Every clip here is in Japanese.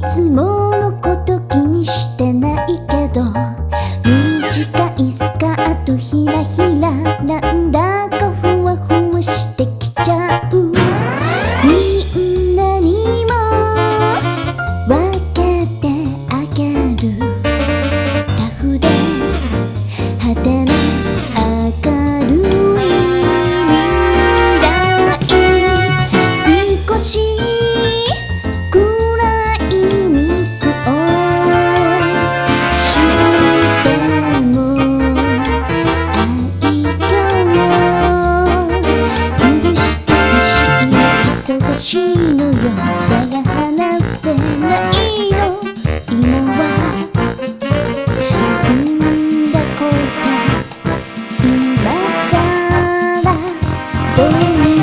いつものこと気にしてないけど。短いスカートひらひらなん Oh,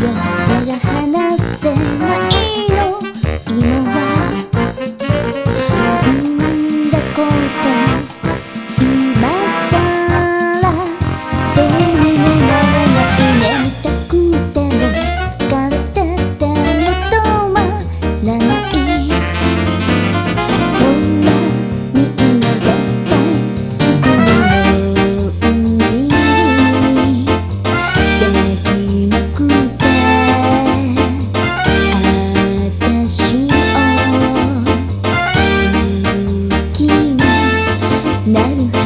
用なる